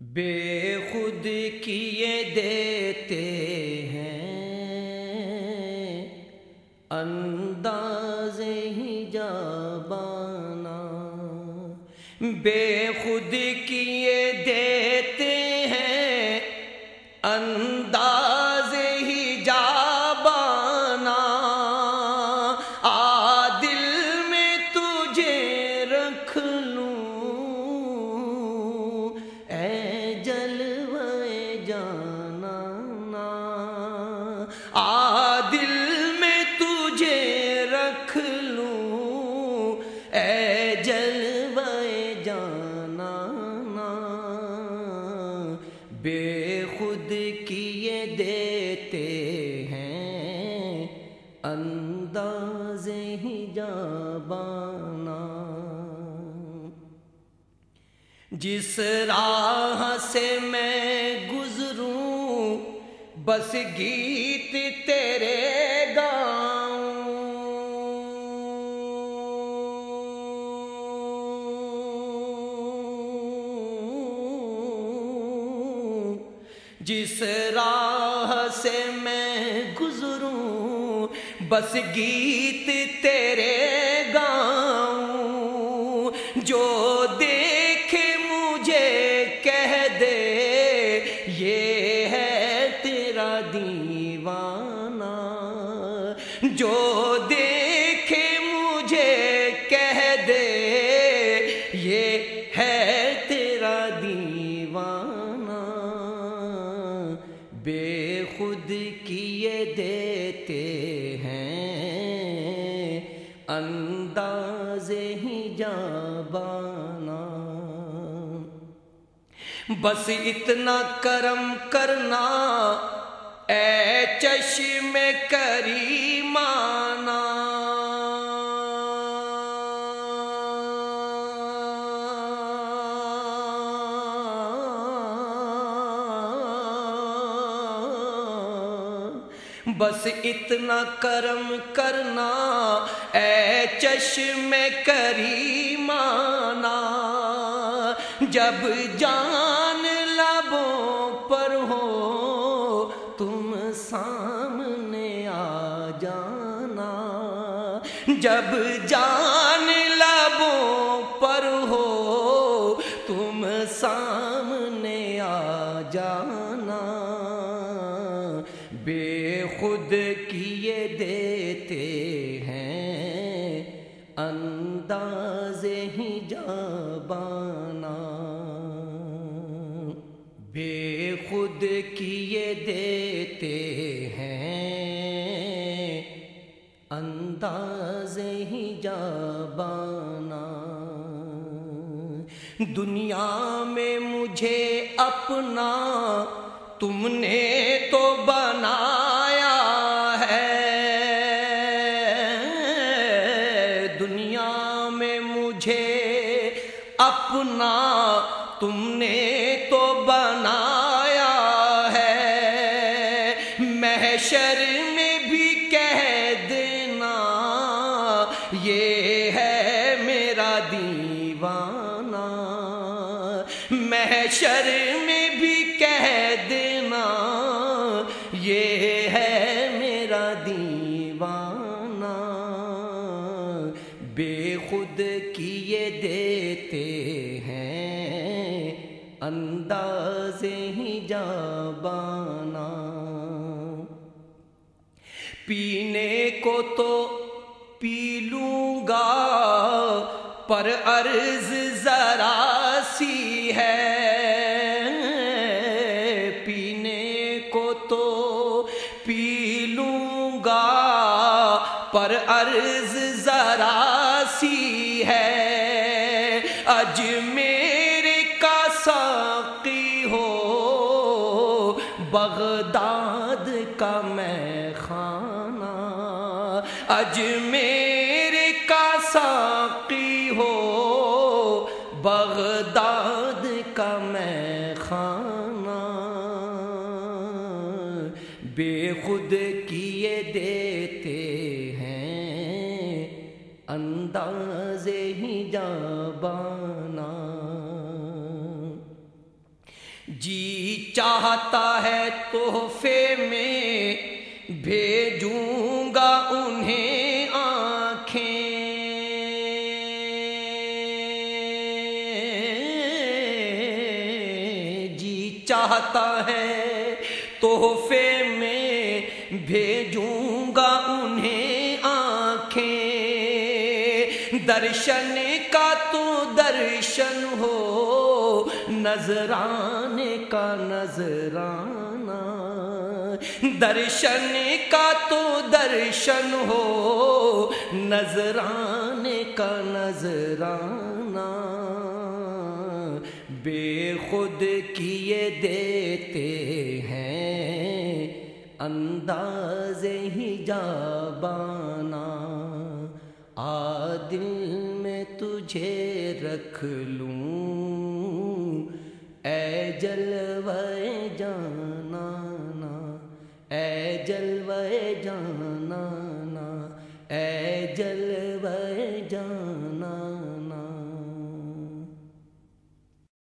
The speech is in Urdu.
بے خود کیے دیتے ہیں۔ انداز ہی جابانا بے خود کیے دیتے بے خود کیے دیتے ہیں انداز ہی جابانا جس راہ سے میں گزروں، بس گیت تیرے جس راہ سے میں گزروں، بس گیت تیرے گاؤں۔ جو دیکھے مجھے کہہ دے، یہ ہے تیرا دیوانہ۔ جو دیکھے مجھے کہہ دے، یہ ہے تیرا دیوانہ۔ بانا بس اتنا کرم کرنا اے چشم کریمانہ بس اتنا کرم کرنا، اے چشم کریمانا جب جان لبوں پر ہو، تم سامنے آ جانا۔ جب جان لبوں پر ہو، تم سامنے آ جانا۔ انداز ہی جابانا۔ بے خود کیے دیتے ہیں۔ انداز ہی جابانا۔ دنیا میں مجھے اپنا تم نے اپنا تم نے تو بنایا ہے۔ محشر میں بھی کہہ دینا، یہ ہے میرا دیوانہ۔ محشر میں بے خود کیے دیتے ہیں، انداز ہی جابانا پینے کو تو پی لوں گا، پر عرض ذرا سی ہے۔ پینے کو تو پی لوں گا، پر عرض ذرا سی ہے۔ اج میرے کا ساقی ہو۔ بغداد کا میں خانہ۔ اج میرے کا ساقی ہو۔ بغداد انداز ہی جابانا جی چاہتا ہے تحفے میں بھیجوں گا انہیں آنکھیں۔ جی چاہتا ہے تحفے میں بھیجوں گا انہیں درشن کا تو درشن ہو نظرانے کا نظرانہ درشن کا تو درشن ہو نظرانے کا نظرانہ بے خود کیے دیتے ہیں انداز ہی دل میں تجھے رکھ لوں۔ اے جلوے جانا اے جلوے جانا